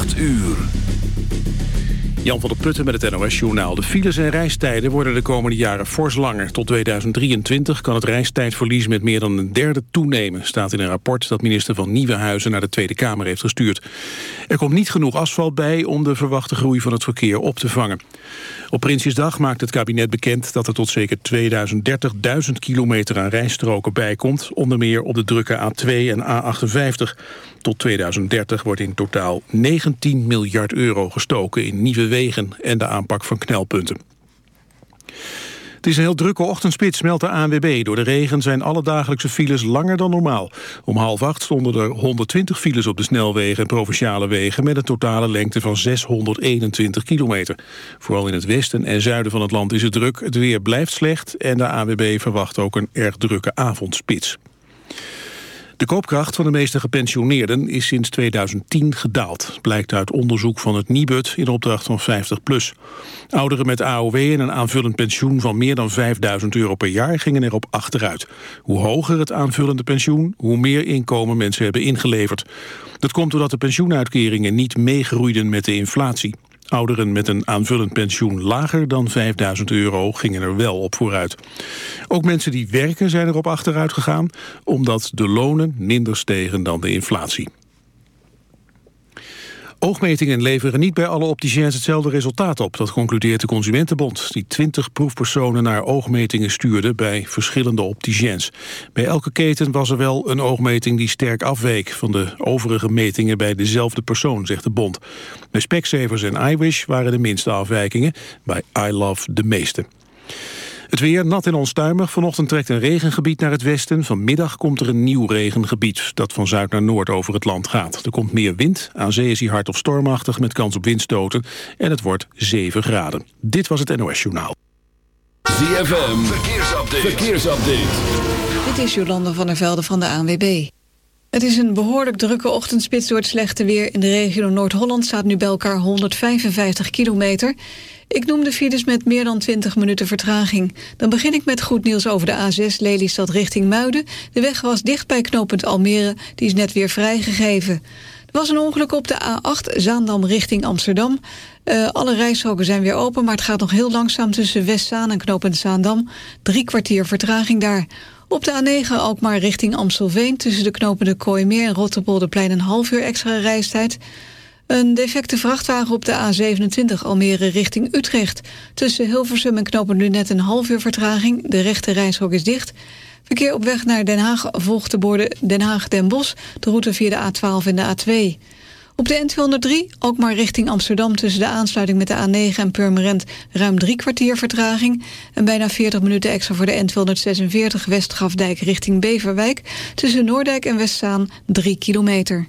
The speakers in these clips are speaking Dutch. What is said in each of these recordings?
8 uur. Jan van der Putten met het NOS-journaal. De files en reistijden worden de komende jaren fors langer. Tot 2023 kan het reistijdverlies met meer dan een derde toenemen... staat in een rapport dat minister van Nieuwenhuizen naar de Tweede Kamer heeft gestuurd. Er komt niet genoeg asfalt bij om de verwachte groei van het verkeer op te vangen. Op Prinsjesdag maakt het kabinet bekend dat er tot zeker 2030.000 kilometer aan rijstroken bijkomt... onder meer op de drukke A2 en A58. Tot 2030 wordt in totaal 19 miljard euro gestoken in nieuwe wegen en de aanpak van knelpunten. Het is een heel drukke ochtendspits, meldt de ANWB. Door de regen zijn alle dagelijkse files langer dan normaal. Om half acht stonden er 120 files op de snelwegen en provinciale wegen... met een totale lengte van 621 kilometer. Vooral in het westen en zuiden van het land is het druk. Het weer blijft slecht en de ANWB verwacht ook een erg drukke avondspits. De koopkracht van de meeste gepensioneerden is sinds 2010 gedaald. Blijkt uit onderzoek van het Nibud in opdracht van 50PLUS. Ouderen met AOW en een aanvullend pensioen van meer dan 5000 euro per jaar gingen erop achteruit. Hoe hoger het aanvullende pensioen, hoe meer inkomen mensen hebben ingeleverd. Dat komt doordat de pensioenuitkeringen niet meegroeiden met de inflatie. Ouderen met een aanvullend pensioen lager dan 5000 euro gingen er wel op vooruit. Ook mensen die werken zijn erop achteruit gegaan... omdat de lonen minder stegen dan de inflatie. Oogmetingen leveren niet bij alle opticiens hetzelfde resultaat op. Dat concludeert de Consumentenbond, die 20 proefpersonen naar oogmetingen stuurde bij verschillende opticiens. Bij elke keten was er wel een oogmeting die sterk afweek van de overige metingen bij dezelfde persoon, zegt de bond. Bij Specsavers en iWish waren de minste afwijkingen, bij iLove de meeste. Het weer nat en onstuimig. Vanochtend trekt een regengebied naar het westen. Vanmiddag komt er een nieuw regengebied dat van zuid naar noord over het land gaat. Er komt meer wind. Aan zee is hij hard of stormachtig met kans op windstoten. En het wordt 7 graden. Dit was het NOS Journaal. ZFM, verkeersupdate. verkeersupdate. Dit is Jolande van der Velde van de ANWB. Het is een behoorlijk drukke ochtendspits door het slechte weer. In de regio Noord-Holland staat nu bij elkaar 155 kilometer. Ik noem de files met meer dan 20 minuten vertraging. Dan begin ik met goed nieuws over de A6 Lelystad richting Muiden. De weg was dicht bij knooppunt Almere, die is net weer vrijgegeven. Er was een ongeluk op de A8 Zaandam richting Amsterdam. Uh, alle rijstroken zijn weer open, maar het gaat nog heel langzaam... tussen Westzaan en knooppunt Zaandam. Drie kwartier vertraging daar. Op de A9 Alkmaar richting Amstelveen... tussen de knopende Kooimeer en Rotterpolderplein... een half uur extra reistijd... Een defecte vrachtwagen op de A27 Almere richting Utrecht. Tussen Hilversum en Knopen nu net een half uur vertraging. De rechte reishok is dicht. Verkeer op weg naar Den Haag volgt de borden Den Haag-Den Bosch... de route via de A12 en de A2. Op de N203, ook maar richting Amsterdam... tussen de aansluiting met de A9 en Purmerend... ruim drie kwartier vertraging... en bijna 40 minuten extra voor de N246 Westgrafdijk richting Beverwijk... tussen Noordijk en Westzaan 3 kilometer.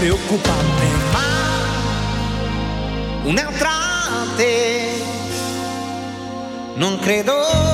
Preoccupante, ma un'altra te non credo.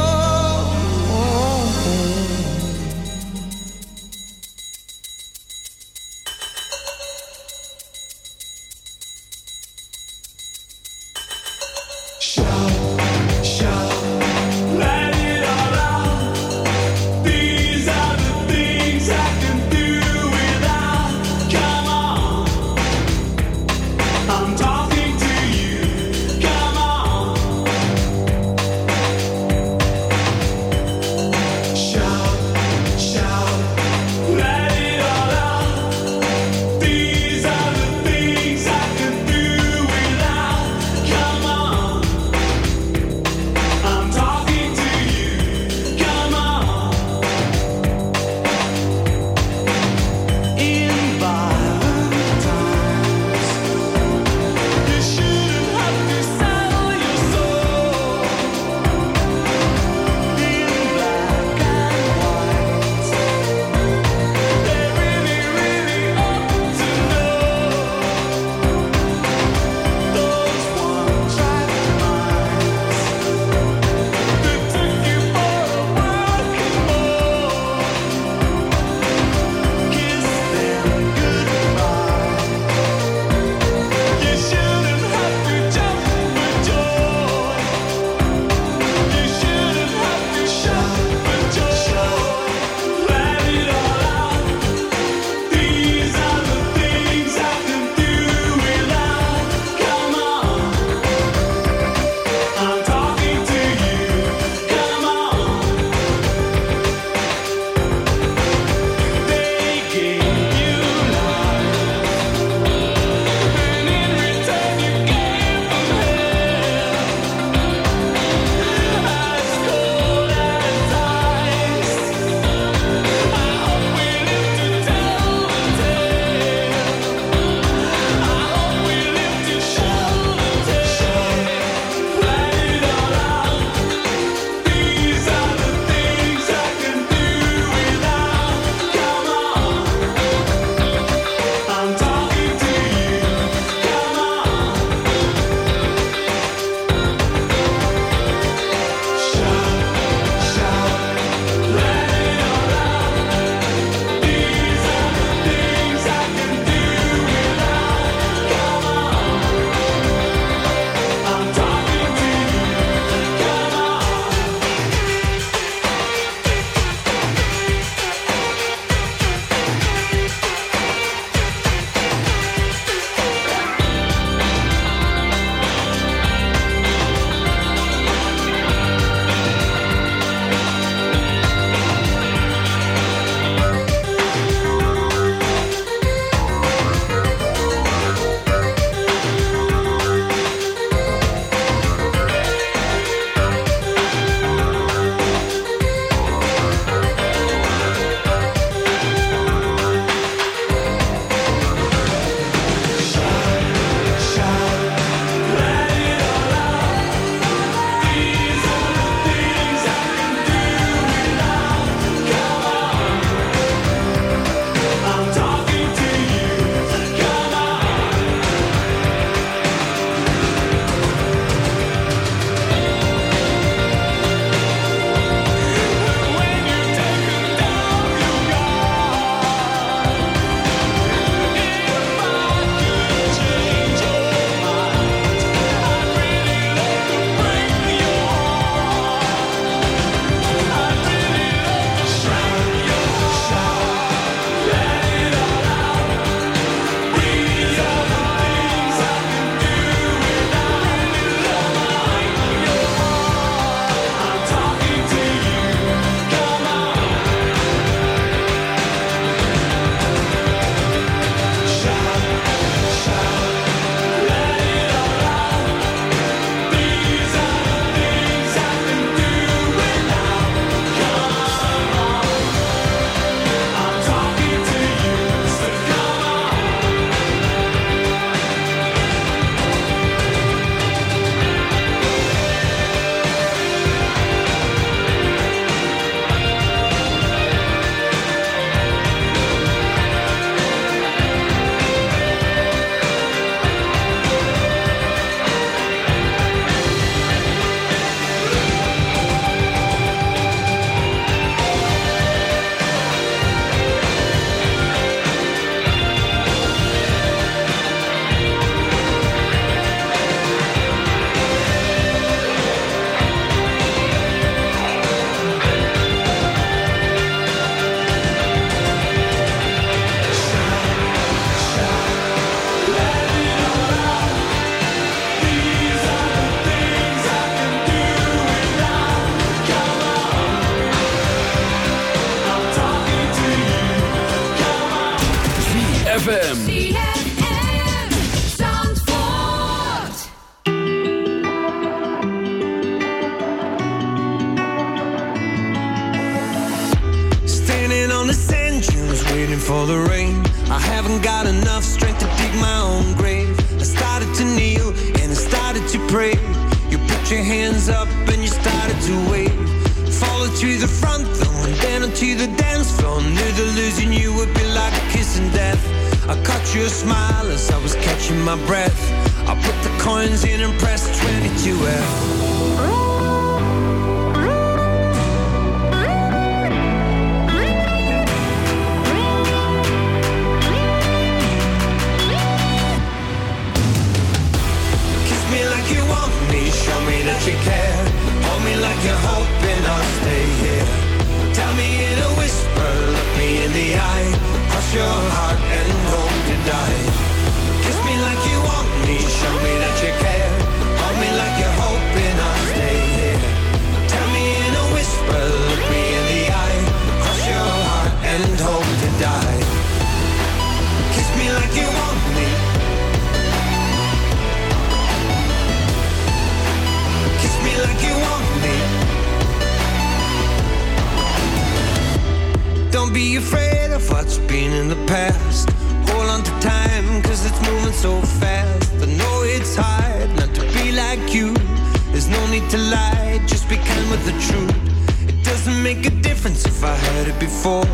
make a difference if I heard it before.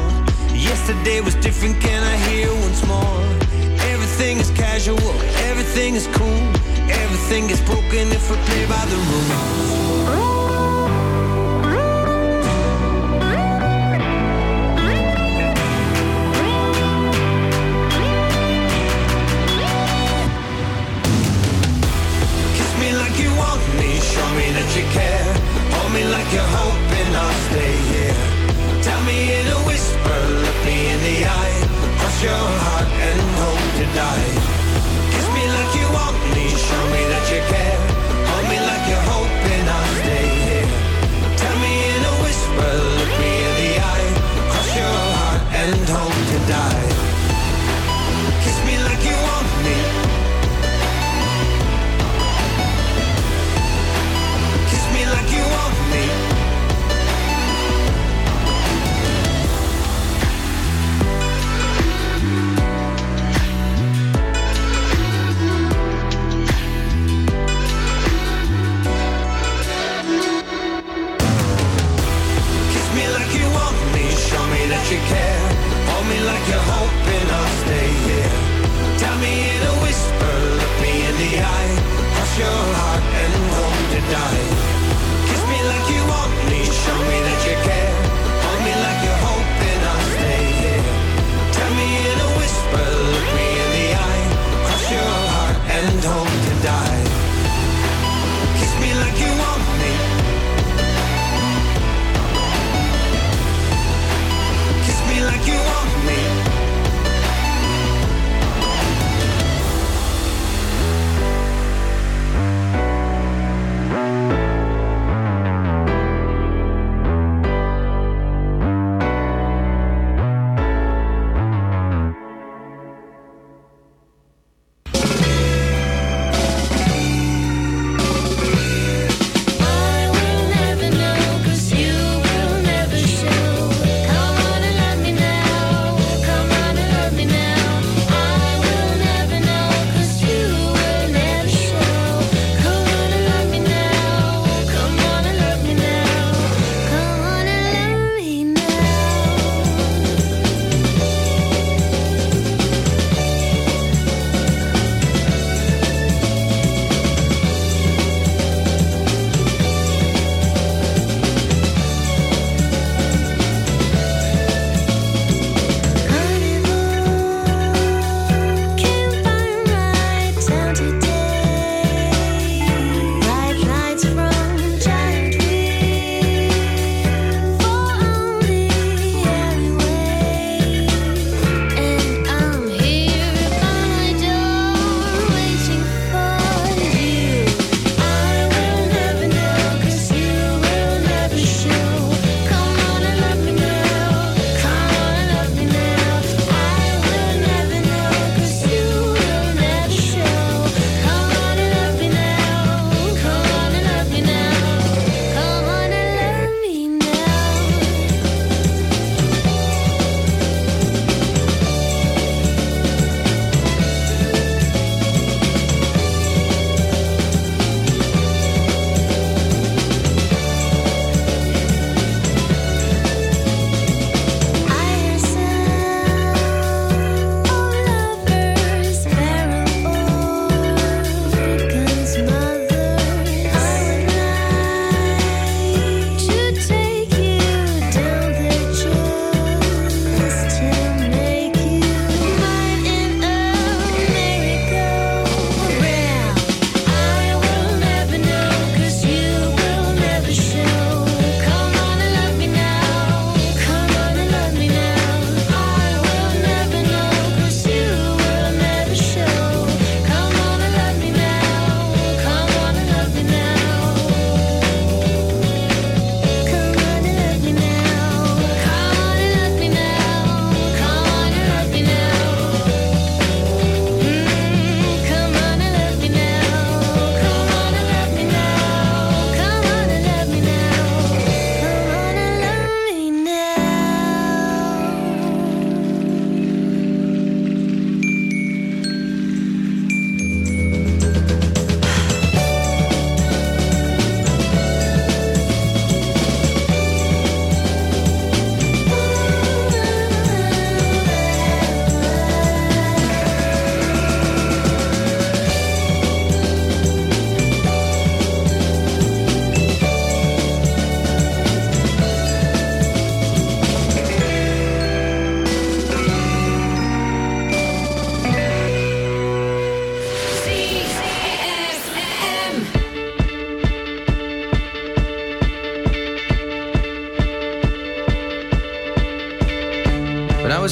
Yesterday was different, can I hear once more? Everything is casual, everything is cool, everything is broken if we play by the rules. Kiss me like you want me, show me that you care me like you're hoping I'll stay here. Tell me in a whisper, look me in the eye. Cross your heart and hope to die. Kiss me like you want me, show me that you care. Hold me like you hope your heart and hold it down.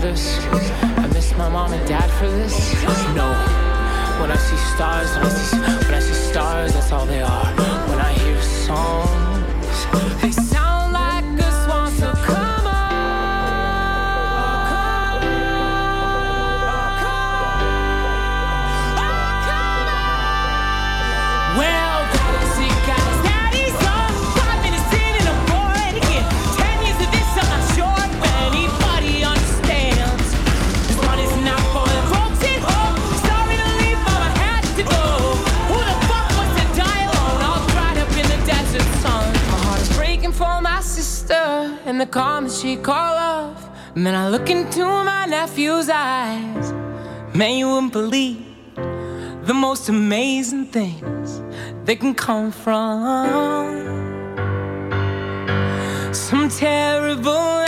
this? I miss my mom and dad for this? No. When I see stars, when I see, when I see stars, that's all they are. When I hear songs. the comments she call off. then I look into my nephew's eyes. Man, you wouldn't believe the most amazing things they can come from. Some terrible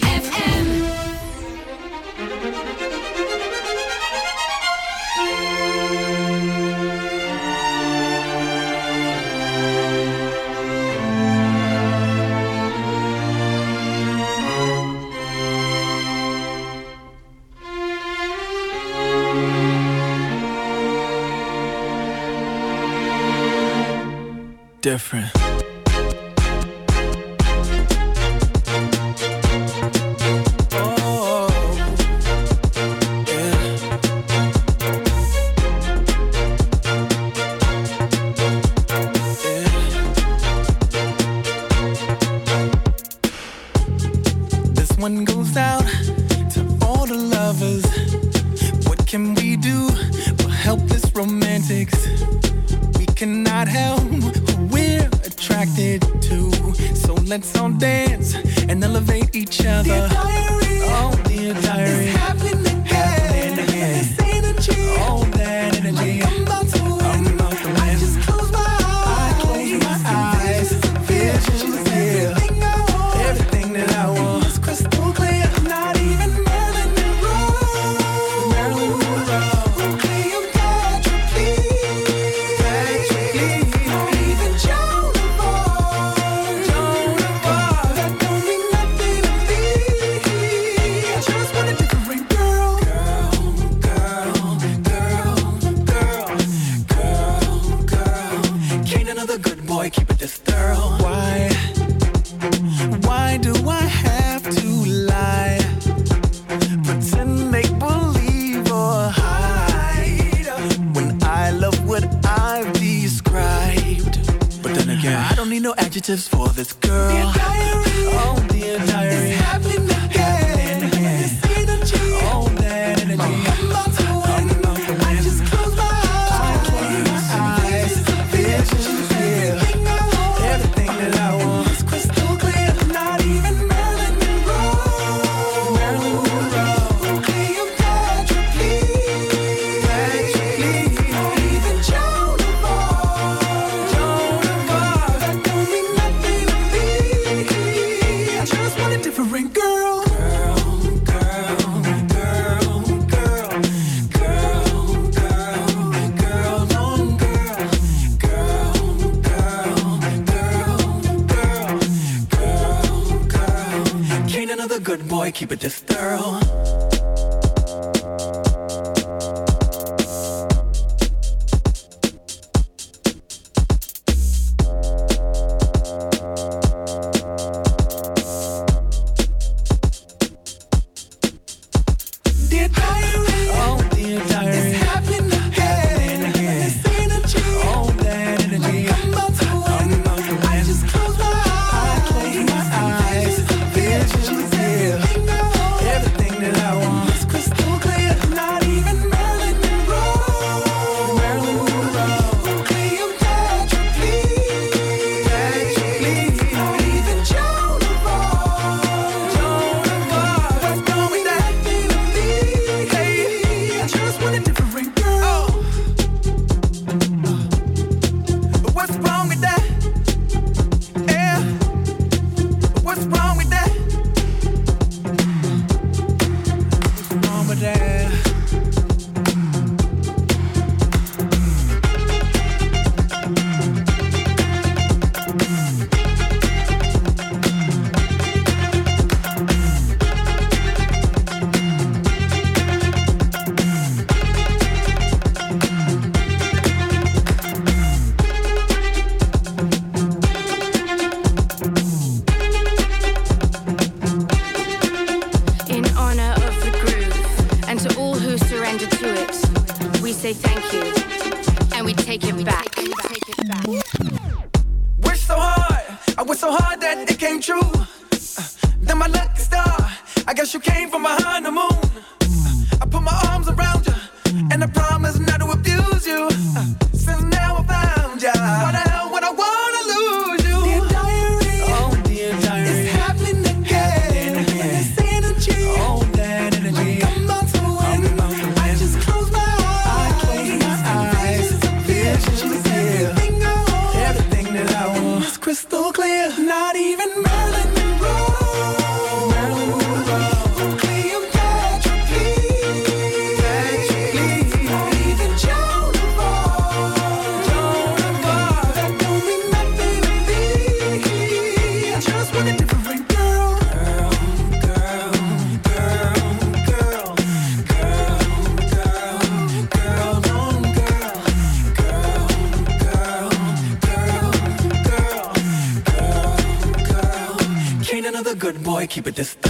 Keep it this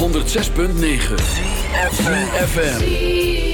106.9 FM.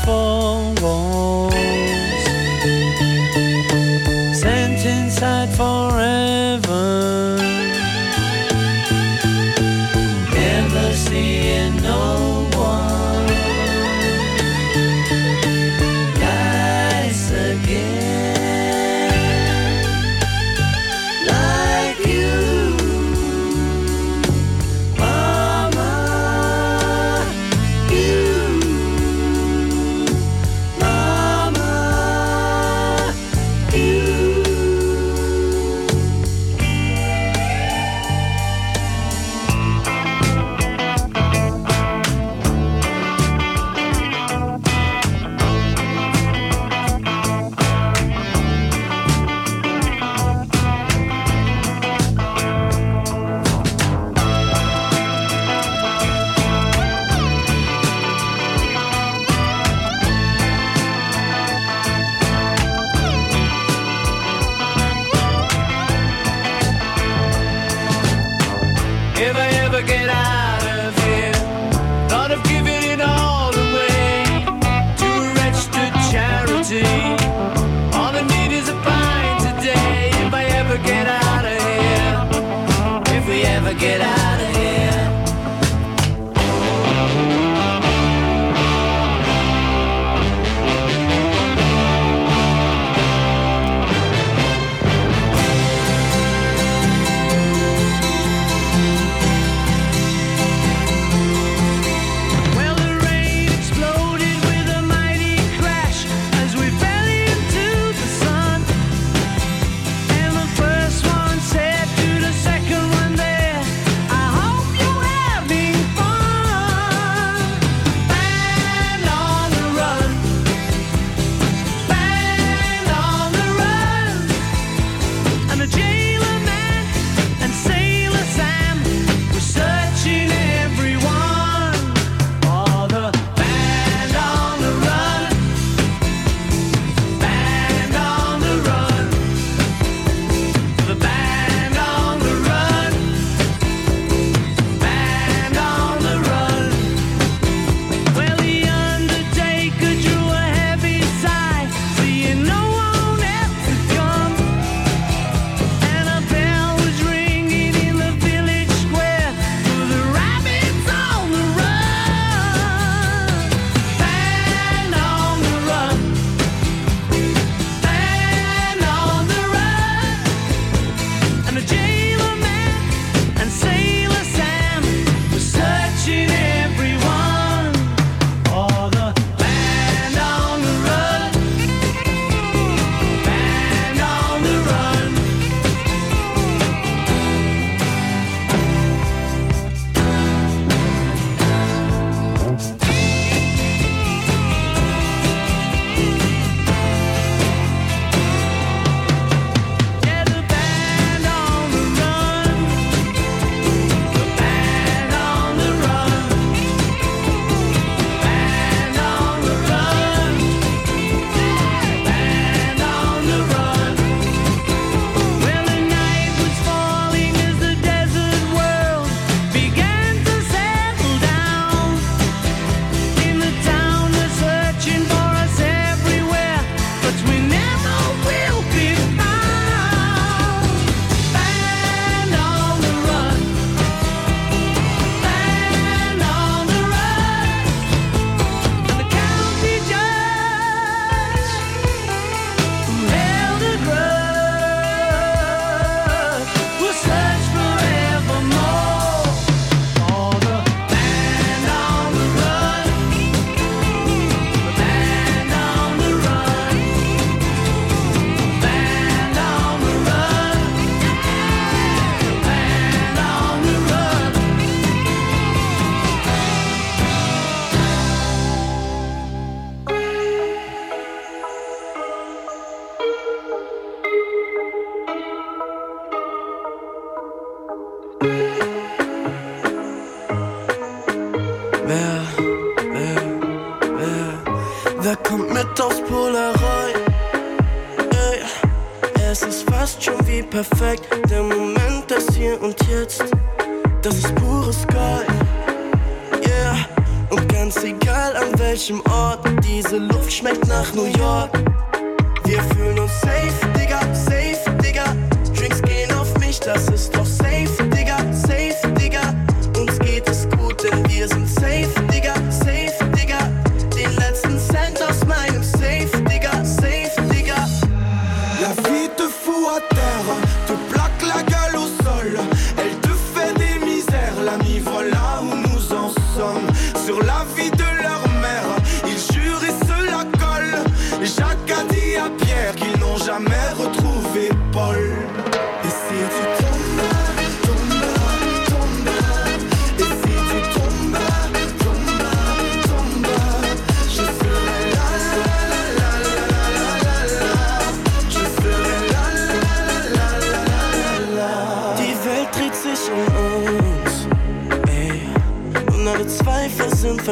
风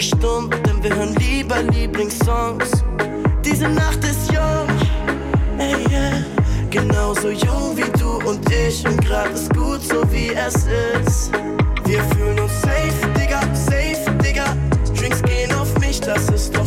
verstummt, denn wir hören lieber Lieblingssongs. Diese Nacht ist jung, ey, yeah. genauso jung wie du und ich. Und grad ist gut, so wie es ist. Wir fühlen uns safe, Digga, safe, Digga. Drinks gehen auf mich, das ist doch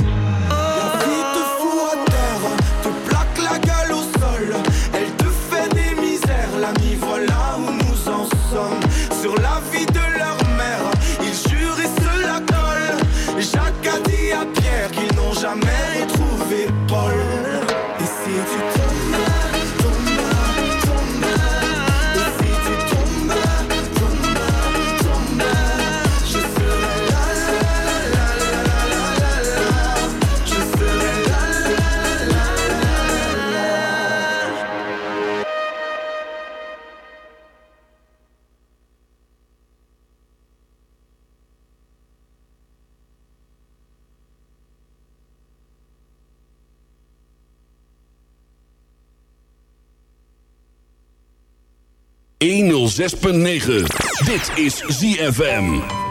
106.9. Dit is ZFM.